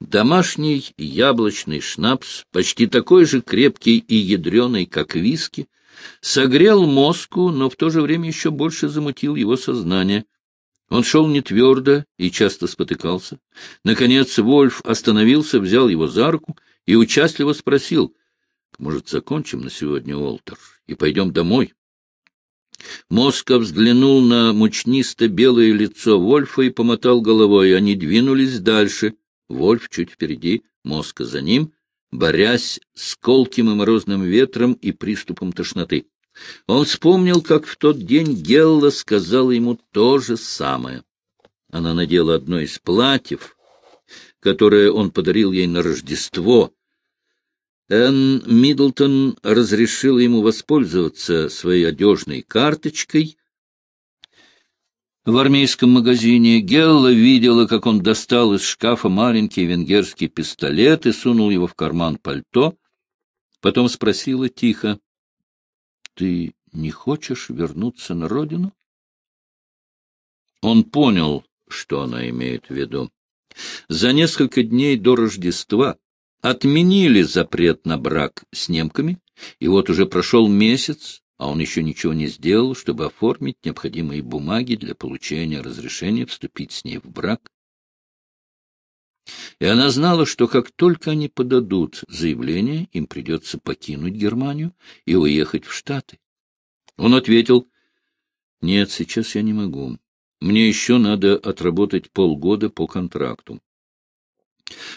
Домашний яблочный шнапс, почти такой же крепкий и ядреный, как виски, согрел мозгу, но в то же время еще больше замутил его сознание. Он шел не твердо и часто спотыкался. Наконец Вольф остановился, взял его за руку и участливо спросил, «Может, закончим на сегодня, Уолтер, и пойдем домой?» Моска взглянул на мучнисто-белое лицо Вольфа и помотал головой. Они двинулись дальше. Вольф чуть впереди, Моска за ним, борясь с колким и морозным ветром и приступом тошноты. Он вспомнил, как в тот день Гелла сказала ему то же самое. Она надела одно из платьев, которое он подарил ей на Рождество. Энн Миддлтон разрешила ему воспользоваться своей одежной карточкой. В армейском магазине Гелла видела, как он достал из шкафа маленький венгерский пистолет и сунул его в карман пальто. Потом спросила тихо, ты не хочешь вернуться на родину? Он понял, что она имеет в виду. За несколько дней до Рождества отменили запрет на брак с немками, и вот уже прошел месяц, а он еще ничего не сделал, чтобы оформить необходимые бумаги для получения разрешения вступить с ней в брак. И она знала, что как только они подадут заявление, им придется покинуть Германию и уехать в Штаты. Он ответил, «Нет, сейчас я не могу. Мне еще надо отработать полгода по контракту».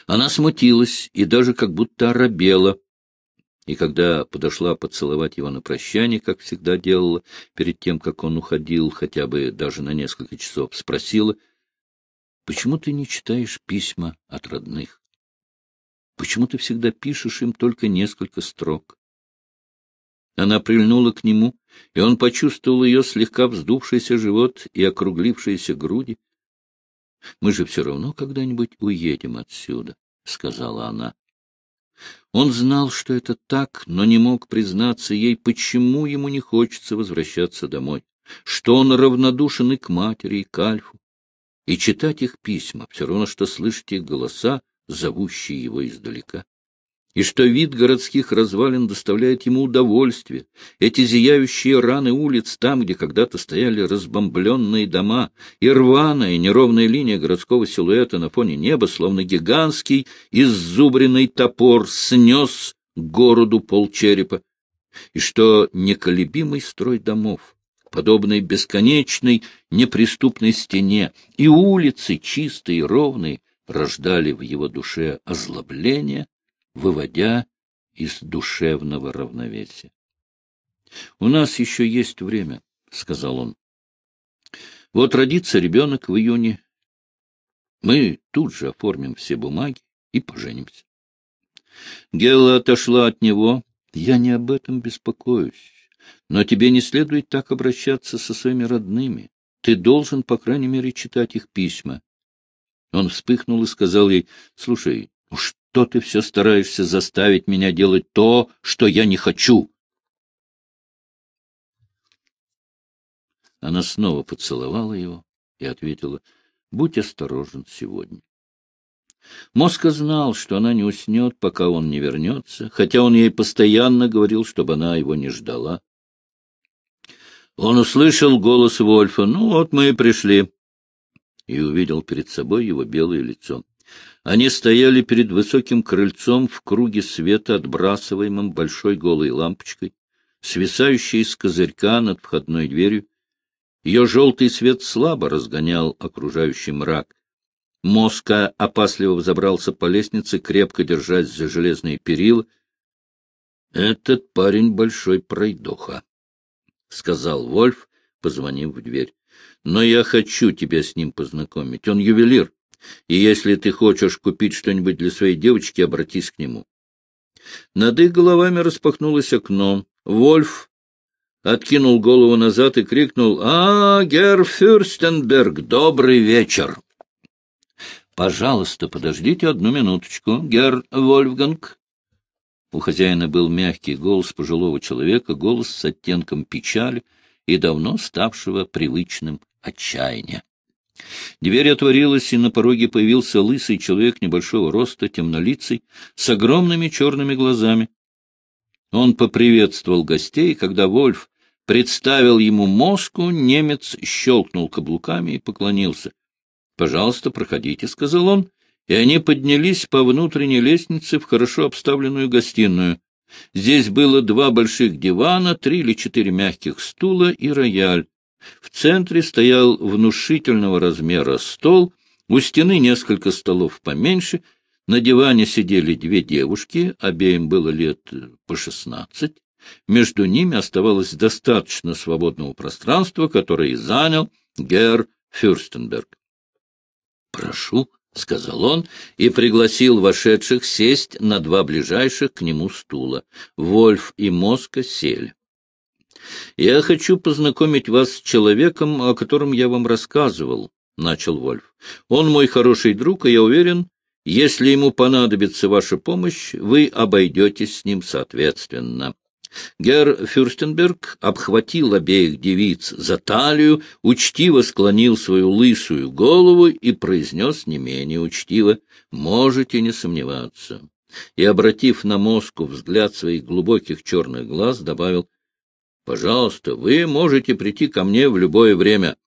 Она смутилась и даже как будто оробела. И когда подошла поцеловать его на прощание, как всегда делала, перед тем, как он уходил хотя бы даже на несколько часов, спросила — Почему ты не читаешь письма от родных? Почему ты всегда пишешь им только несколько строк? Она прильнула к нему, и он почувствовал ее слегка вздувшийся живот и округлившиеся груди. — Мы же все равно когда-нибудь уедем отсюда, — сказала она. Он знал, что это так, но не мог признаться ей, почему ему не хочется возвращаться домой, что он равнодушен и к матери, и к Альфу, и читать их письма, все равно, что слышать их голоса, зовущие его издалека. И что вид городских развалин доставляет ему удовольствие. Эти зияющие раны улиц там, где когда-то стояли разбомбленные дома, и рваная неровная линия городского силуэта на фоне неба, словно гигантский иззубренный топор, снес городу полчерепа. И что неколебимый строй домов, подобной бесконечной неприступной стене, и улицы, чистые и ровные, рождали в его душе озлобление, выводя из душевного равновесия. — У нас еще есть время, — сказал он. — Вот родится ребенок в июне. Мы тут же оформим все бумаги и поженимся. Гелла отошла от него. — Я не об этом беспокоюсь. Но тебе не следует так обращаться со своими родными. Ты должен, по крайней мере, читать их письма. Он вспыхнул и сказал ей, — Слушай, ну что ты все стараешься заставить меня делать то, что я не хочу? Она снова поцеловала его и ответила, — Будь осторожен сегодня. Моска знал, что она не уснет, пока он не вернется, хотя он ей постоянно говорил, чтобы она его не ждала. Он услышал голос Вольфа. «Ну вот мы и пришли». И увидел перед собой его белое лицо. Они стояли перед высоким крыльцом в круге света, отбрасываемым большой голой лампочкой, свисающей с козырька над входной дверью. Ее желтый свет слабо разгонял окружающий мрак. Моска опасливо взобрался по лестнице, крепко держась за железные перила. Этот парень большой пройдоха. — сказал Вольф, позвонив в дверь. — Но я хочу тебя с ним познакомить. Он ювелир, и если ты хочешь купить что-нибудь для своей девочки, обратись к нему. Над их головами распахнулось окно. Вольф откинул голову назад и крикнул «А, герр Фюрстенберг, добрый вечер!» «Пожалуйста, подождите одну минуточку, герр Вольфганг», у хозяина был мягкий голос пожилого человека, голос с оттенком печали и давно ставшего привычным отчаяния. Дверь отворилась, и на пороге появился лысый человек небольшого роста, темнолицый, с огромными черными глазами. Он поприветствовал гостей, когда Вольф представил ему мозгу, немец щелкнул каблуками и поклонился. — Пожалуйста, проходите, — сказал он, и они поднялись по внутренней лестнице в хорошо обставленную гостиную. Здесь было два больших дивана, три или четыре мягких стула и рояль. В центре стоял внушительного размера стол, у стены несколько столов поменьше, на диване сидели две девушки, обеим было лет по шестнадцать. Между ними оставалось достаточно свободного пространства, которое и занял Герр Фюрстенберг. — Прошу, — сказал он и пригласил вошедших сесть на два ближайших к нему стула. Вольф и Моска сели. — Я хочу познакомить вас с человеком, о котором я вам рассказывал, — начал Вольф. — Он мой хороший друг, и я уверен, если ему понадобится ваша помощь, вы обойдетесь с ним соответственно. Герр Фюрстенберг обхватил обеих девиц за талию, учтиво склонил свою лысую голову и произнес не менее учтиво «Можете не сомневаться». И, обратив на мозгу взгляд своих глубоких черных глаз, добавил Пожалуйста, вы можете прийти ко мне в любое время.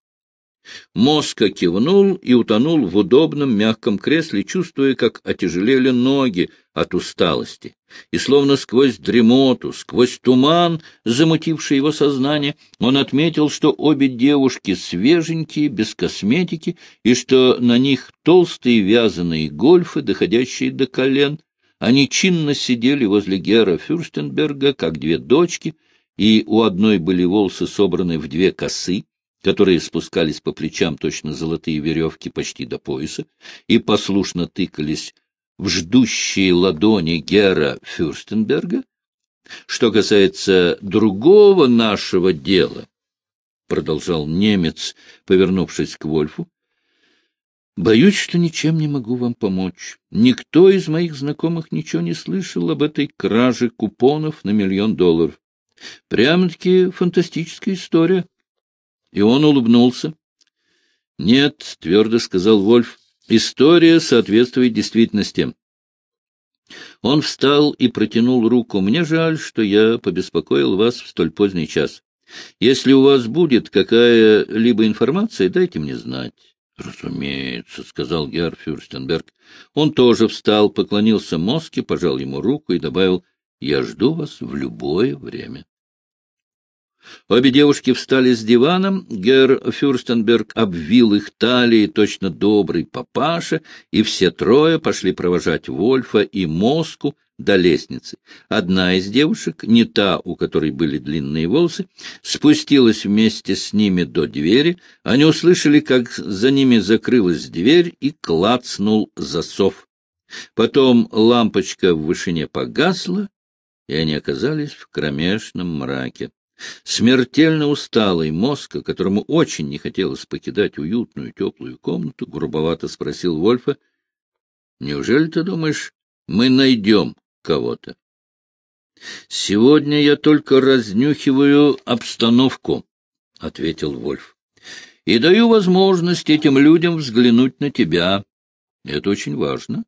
Моска кивнул и утонул в удобном мягком кресле, чувствуя, как отяжелели ноги от усталости. И словно сквозь дремоту, сквозь туман, замутивший его сознание, он отметил, что обе девушки свеженькие, без косметики, и что на них толстые вязаные гольфы, доходящие до колен. Они чинно сидели возле Гера Фюрстенберга, как две дочки — и у одной были волосы собраны в две косы, которые спускались по плечам точно золотые веревки почти до пояса, и послушно тыкались в ждущие ладони Гера Фюрстенберга. Что касается другого нашего дела, — продолжал немец, повернувшись к Вольфу, — боюсь, что ничем не могу вам помочь. Никто из моих знакомых ничего не слышал об этой краже купонов на миллион долларов. Прямо-таки фантастическая история. И он улыбнулся. — Нет, — твердо сказал Вольф, — история соответствует действительности. Он встал и протянул руку. Мне жаль, что я побеспокоил вас в столь поздний час. Если у вас будет какая-либо информация, дайте мне знать. — Разумеется, — сказал Герр Фюрстенберг. Он тоже встал, поклонился Моске, пожал ему руку и добавил, — я жду вас в любое время. Обе девушки встали с диваном, Герр Фюрстенберг обвил их талии, точно добрый папаша, и все трое пошли провожать Вольфа и Моску до лестницы. Одна из девушек, не та, у которой были длинные волосы, спустилась вместе с ними до двери. Они услышали, как за ними закрылась дверь и клацнул засов. Потом лампочка в вышине погасла, и они оказались в кромешном мраке. Смертельно усталый мозг, которому очень не хотелось покидать уютную теплую комнату, грубовато спросил Вольфа, — Неужели ты думаешь, мы найдем кого-то? — Сегодня я только разнюхиваю обстановку, — ответил Вольф, — и даю возможность этим людям взглянуть на тебя. Это очень важно.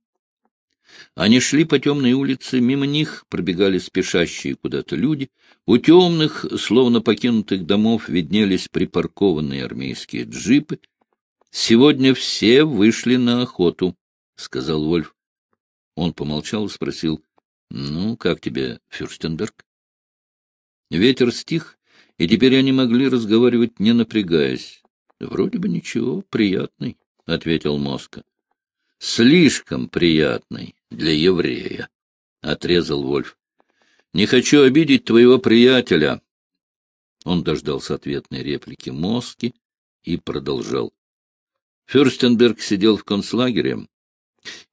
Они шли по темной улице, мимо них пробегали спешащие куда-то люди. У темных, словно покинутых домов, виднелись припаркованные армейские джипы. — Сегодня все вышли на охоту, — сказал Вольф. Он помолчал и спросил, — Ну, как тебе, Фюрстенберг? Ветер стих, и теперь они могли разговаривать, не напрягаясь. — Вроде бы ничего, приятный, — ответил Моска. — Слишком приятный для еврея, — отрезал Вольф. — Не хочу обидеть твоего приятеля. Он дождался ответной реплики Моски и продолжал. Фюрстенберг сидел в концлагере.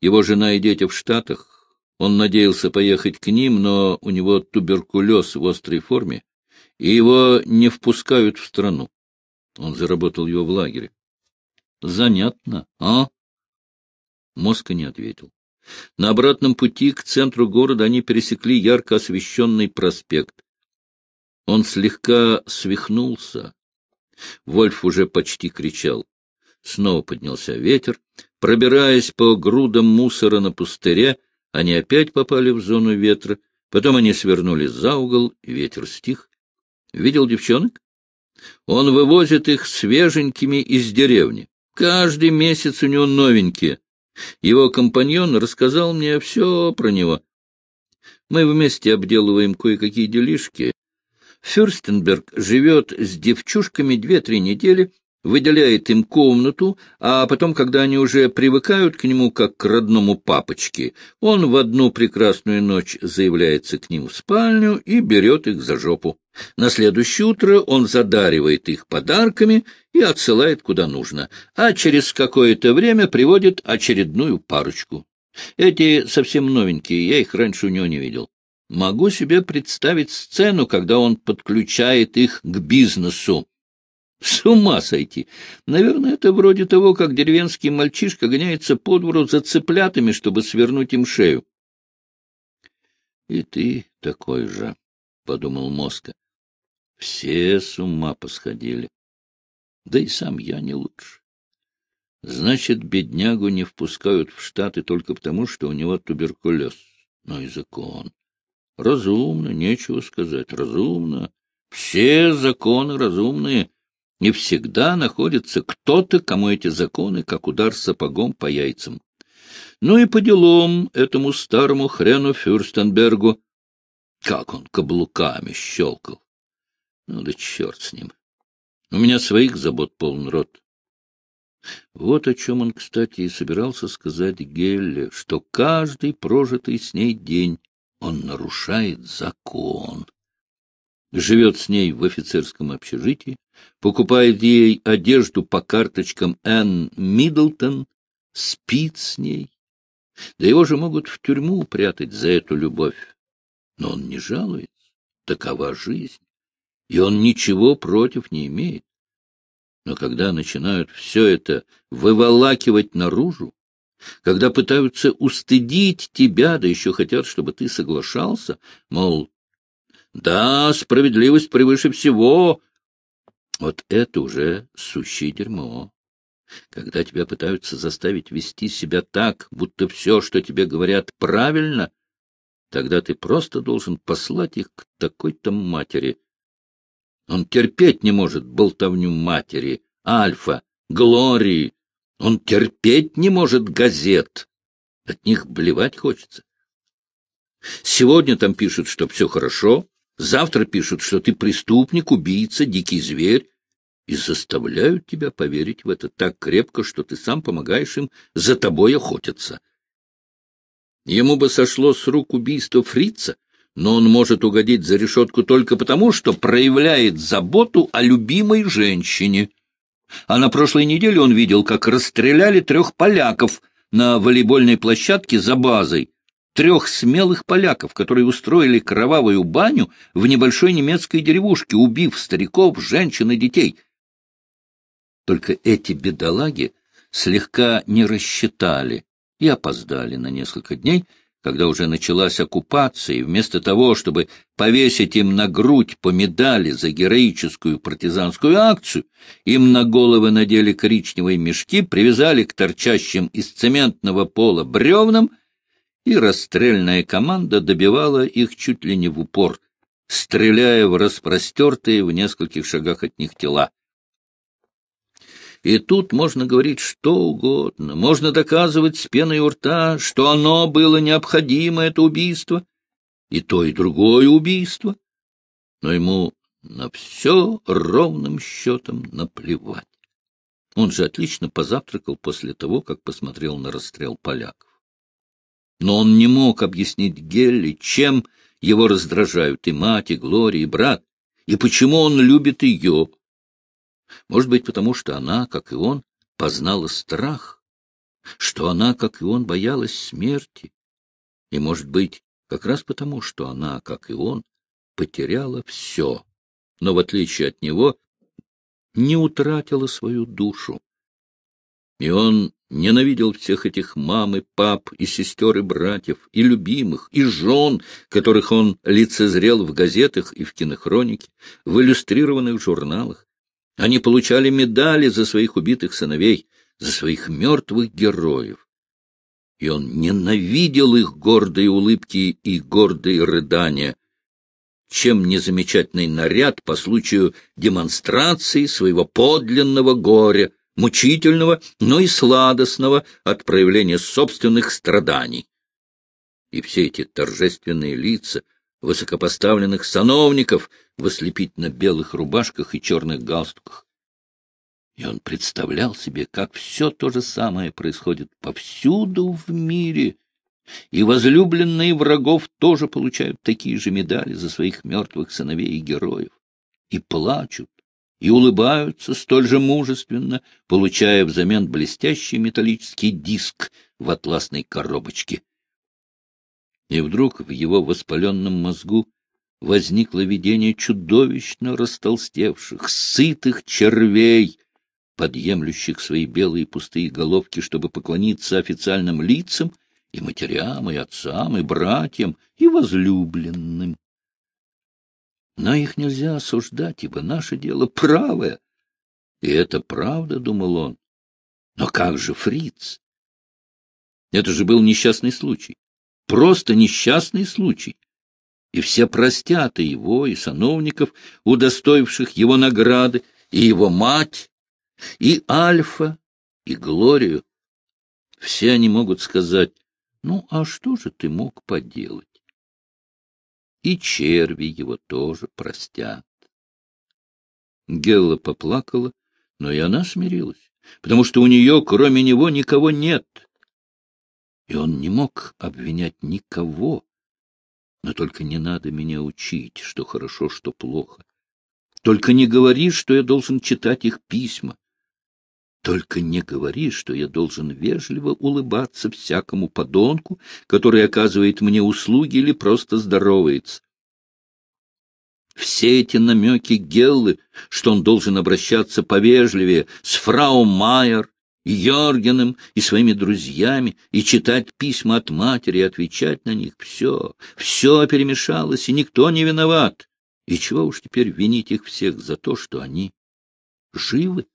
Его жена и дети в Штатах. Он надеялся поехать к ним, но у него туберкулез в острой форме, и его не впускают в страну. Он заработал его в лагере. — Занятно, а? Моска не ответил. На обратном пути к центру города они пересекли ярко освещенный проспект. Он слегка свихнулся. Вольф уже почти кричал. Снова поднялся ветер. Пробираясь по грудам мусора на пустыре, они опять попали в зону ветра. Потом они свернули за угол, и ветер стих. Видел девчонок? Он вывозит их свеженькими из деревни. Каждый месяц у него новенькие. Его компаньон рассказал мне все про него. Мы вместе обделываем кое-какие делишки. Фюрстенберг живет с девчушками две-три недели, выделяет им комнату, а потом, когда они уже привыкают к нему как к родному папочке, он в одну прекрасную ночь заявляется к ним в спальню и берет их за жопу. На следующее утро он задаривает их подарками и отсылает куда нужно, а через какое-то время приводит очередную парочку. Эти совсем новенькие, я их раньше у него не видел. Могу себе представить сцену, когда он подключает их к бизнесу. С ума сойти! Наверное, это вроде того, как деревенский мальчишка гоняется по двору за цыплятами, чтобы свернуть им шею. — И ты такой же, — подумал Моска. Все с ума посходили. Да и сам я не лучше. Значит, беднягу не впускают в Штаты только потому, что у него туберкулез. Ну и закон. Разумно, нечего сказать, разумно. Все законы разумные. Не всегда находится кто-то, кому эти законы, как удар сапогом по яйцам. Ну и по делам этому старому хрену Фюрстенбергу. Как он каблуками щелкал. Ну да черт с ним. У меня своих забот полон рот. Вот о чем он, кстати, и собирался сказать Гелле, что каждый прожитый с ней день он нарушает закон живет с ней в офицерском общежитии, покупает ей одежду по карточкам Энн Миддлтон, спит с ней. Да его же могут в тюрьму упрятать за эту любовь. Но он не жалуется. Такова жизнь. И он ничего против не имеет. Но когда начинают все это выволакивать наружу, когда пытаются устыдить тебя, да еще хотят, чтобы ты соглашался, мол, да, справедливость превыше всего. Вот это уже сущее дерьмо. Когда тебя пытаются заставить вести себя так, будто все, что тебе говорят, правильно, тогда ты просто должен послать их к такой-то матери. Он терпеть не может болтовню матери, Альфа, Глории. Он терпеть не может газет. От них блевать хочется. Сегодня там пишут, что все хорошо, Завтра пишут, что ты преступник, убийца, дикий зверь, и заставляют тебя поверить в это так крепко, что ты сам помогаешь им за тобой охотиться. Ему бы сошло с рук убийство фрица, но он может угодить за решетку только потому, что проявляет заботу о любимой женщине. А на прошлой неделе он видел, как расстреляли трех поляков на волейбольной площадке за базой, трех смелых поляков, которые устроили кровавую баню в небольшой немецкой деревушке, убив стариков, женщин и детей. Только эти бедолаги слегка не рассчитали и опоздали на несколько дней, когда уже началась оккупация, и вместо того, чтобы повесить им на грудь по медали за героическую партизанскую акцию, им на головы надели коричневые мешки, привязали к торчащим из цементного пола бревнам и расстрельная команда добивала их чуть ли не в упор, стреляя в распростертые в нескольких шагах от них тела. И тут можно говорить что угодно, можно доказывать с пеной у рта, что оно было необходимо, это убийство, и то, и другое убийство, но ему на все ровным счетом наплевать. Он же отлично позавтракал после того, как посмотрел на расстрел поляков. Но он не мог объяснить Гелли, чем его раздражают и мать, и Глория, и брат, и почему он любит ее. Может быть, потому что она, как и он, познала страх, что она, как и он, боялась смерти, и, может быть, как раз потому, что она, как и он, потеряла все, но, в отличие от него, не утратила свою душу. И он ненавидел всех этих мам и пап, и сестер, и братьев, и любимых, и жен, которых он лицезрел в газетах и в кинохронике, в иллюстрированных журналах. Они получали медали за своих убитых сыновей, за своих мертвых героев. И он ненавидел их гордые улыбки и гордые рыдания, чем незамечательный наряд по случаю демонстрации своего подлинного горя, мучительного, но и сладостного от проявления собственных страданий. И все эти торжественные лица высокопоставленных сановников в ослепительно-белых рубашках и черных галстуках. И он представлял себе, как все то же самое происходит повсюду в мире, и возлюбленные врагов тоже получают такие же медали за своих мертвых сыновей и героев, и плачут, и улыбаются столь же мужественно, получая взамен блестящий металлический диск в атласной коробочке. И вдруг в его воспаленном мозгу возникло видение чудовищно растолстевших, сытых червей, подъемлющих свои белые пустые головки, чтобы поклониться официальным лицам и матерям, и отцам, и братьям, и возлюбленным. Но их нельзя осуждать, ибо наше дело правое. И это правда, — думал он. Но как же фриц? Это же был несчастный случай. Просто несчастный случай. И все простят и его, и сановников, удостоивших его награды, и его мать, и Альфа, и Глорию. Все они могут сказать, ну, а что же ты мог поделать? И черви его тоже простят. Гелла поплакала, но и она смирилась, потому что у нее, кроме него, никого нет. И он не мог обвинять никого. Но только не надо меня учить, что хорошо, что плохо. Только не говори, что я должен читать их письма. Только не говори, что я должен вежливо улыбаться всякому подонку, который оказывает мне услуги или просто здоровается. Все эти намеки Геллы, что он должен обращаться повежливее с фрау Майер, Йоргеном, и своими друзьями, и читать письма от матери, и отвечать на них, все, все перемешалось, и никто не виноват. И чего уж теперь винить их всех за то, что они живы?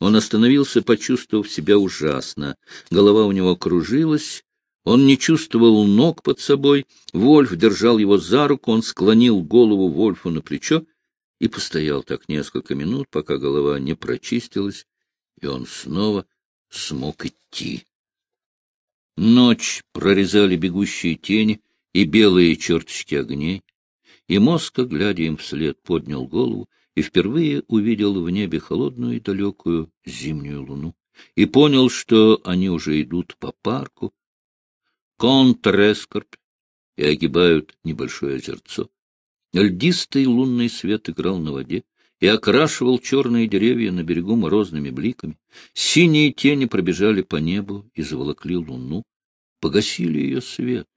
Он остановился, почувствовав себя ужасно. Голова у него кружилась, он не чувствовал ног под собой. Вольф держал его за руку, он склонил голову Вольфу на плечо и постоял так несколько минут, пока голова не прочистилась, и он снова смог идти. Ночь прорезали бегущие тени и белые черточки огней, и Моска, глядя им вслед, поднял голову и впервые увидел в небе холодную и далекую зимнюю луну, и понял, что они уже идут по парку, контрескорбь, и огибают небольшое озерцо. Льдистый лунный свет играл на воде и окрашивал черные деревья на берегу морозными бликами. Синие тени пробежали по небу и заволокли луну, погасили ее свет.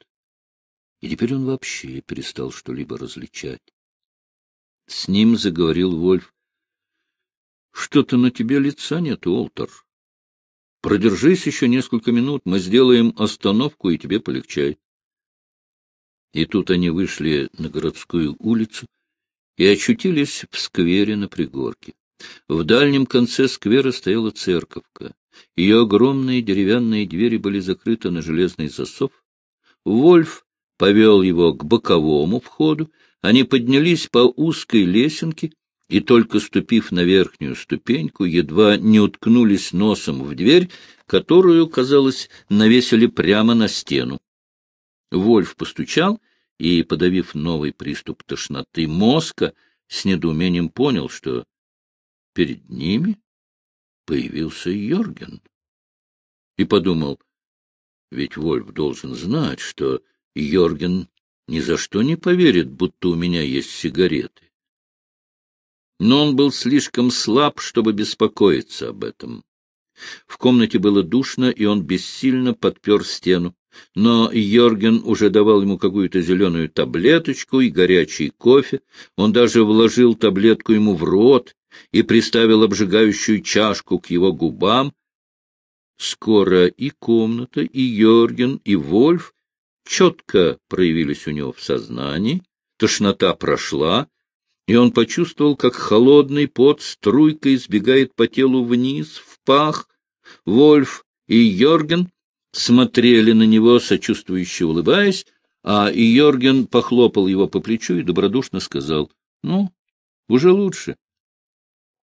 И теперь он вообще перестал что-либо различать. С ним заговорил Вольф. — Что-то на тебе лица нет, Уолтер. Продержись еще несколько минут, мы сделаем остановку, и тебе полегчает. И тут они вышли на городскую улицу и очутились в сквере на пригорке. В дальнем конце сквера стояла церковка. Ее огромные деревянные двери были закрыты на железный засов. Вольф повел его к боковому входу, они поднялись по узкой лесенке и, только ступив на верхнюю ступеньку, едва не уткнулись носом в дверь, которую, казалось, навесили прямо на стену. Вольф постучал и, подавив новый приступ тошноты мозга, с недоумением понял, что перед ними появился Йорген. И подумал, ведь Вольф должен знать, что Йорген ни за что не поверит, будто у меня есть сигареты. Но он был слишком слаб, чтобы беспокоиться об этом. В комнате было душно, и он бессильно подпер стену. Но Йорген уже давал ему какую-то зеленую таблеточку и горячий кофе. Он даже вложил таблетку ему в рот и приставил обжигающую чашку к его губам. Скоро и комната, и Йорген, и Вольф четко проявились у него в сознании, тошнота прошла, и он почувствовал, как холодный пот струйкой сбегает по телу вниз, в пах. Вольф и Йорген смотрели на него, сочувствующе улыбаясь, а Йорген похлопал его по плечу и добродушно сказал, — Ну, уже лучше.